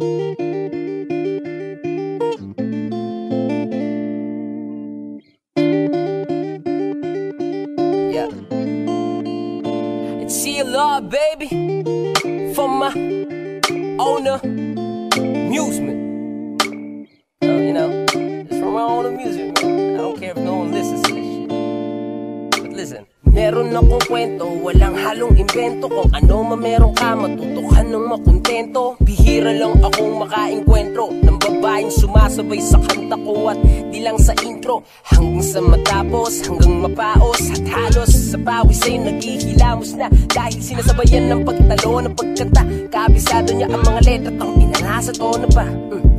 Yeah. It's CLR, baby. For my owner amusement. So, you know, it's for my own amusement. I don't care if no one listens to this shit. But listen. Meron akong kwento, walang halong invento. Kung ano man meron ka, matutukan ng makontento. Bihira lang akong makainkwentro Ng babaeng sumasabay sa kanta ko At di lang sa intro. Hanggang sa matapos, hanggang mapaos At halos sa pawis ay naghihilamos na. Dahil sinasabayan ng pagtalo ng pagkanta Kabisado niya ang mga letra Ang inanasa tono pa. Mm.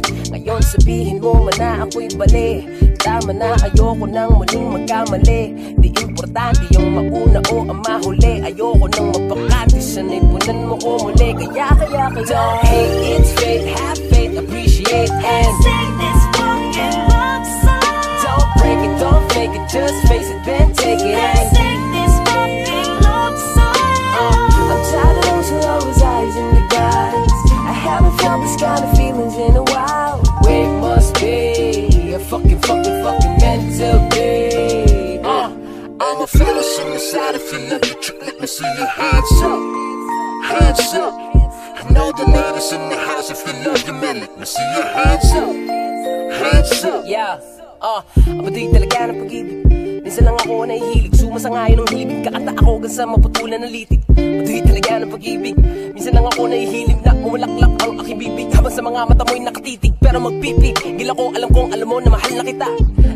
Ngayon sabihin mo man na ako'y bali Tama na ayoko nang muling magkamali. Di importante yung mauna o ang mahuli Ayoko nang mapakati Sanay punan mo ko muli. Kaya kaya kaya. Don't hate, it's fate Have faith, appreciate and Sing this fucking love song. Don't break it, don't fake it. Just face it, then take it. And fucking, fucking, fucking mental day. Uh, I'm a fellas inside if you let me trick, let me see your hands up. Hands up. And all the ladies in the house if you love your man, let me see your hands up. Hands up. yeah. Uh, abaduy talaga ng pag-ibig. Minsan lang ako nahihilig Sumasangayon ng hilibig Kakanta ako hanggang sa maputulan ng litig Maduhi talaga ng pag-ibig Minsan lang ako nahihilig sa mga mata mo'y nakatitig Pero magpipig. Gila ko alam kong alam mo na mahal na kita.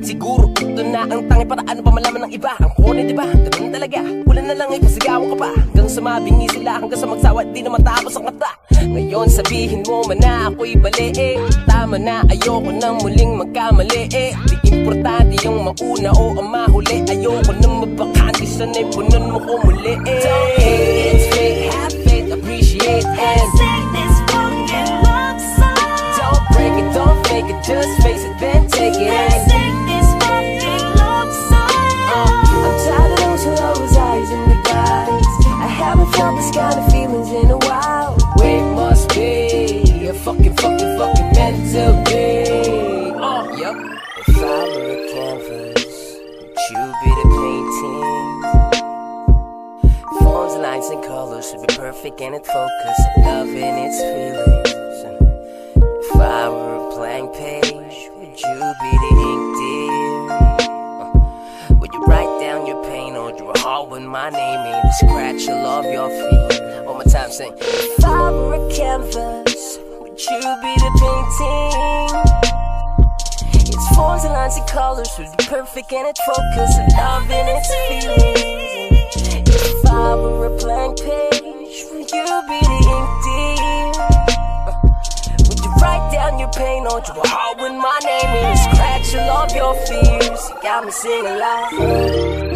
Siguro ito na ang tangi para ano pa malaman ng iba. Ang kone diba? Ganun talaga. Wala na lang ay pasigawan ka pa. Hanggang sa mabingi sila Hanggang sa magsawa Di na matapos ang kata. Ngayon sabihin mo man na ako'y bali eh. Tama na ayoko nang muling magkamali eh. Di importante yung mauna o ang mahuli. Ayoko nang mabakante Sanay punan mo ko fucking mental day. Uh, yep. If I were a canvas, would you be the painting? Forms, lines, and colors should be perfect and it focus. Love and its feelings. If I were a blank page, would you be the ink, dear? Would you write down your pain or draw a heart with my name in the scratch of your feet? One more time, sing. If I were a canvas, would you be the painting? Its forms and lines and colors would be perfect and it focus and love in its feelings. If I were a blank page, would you be the ink? Would you write down your pain draw a heart with my name in? Scratch all of your fears. You got me singing loud.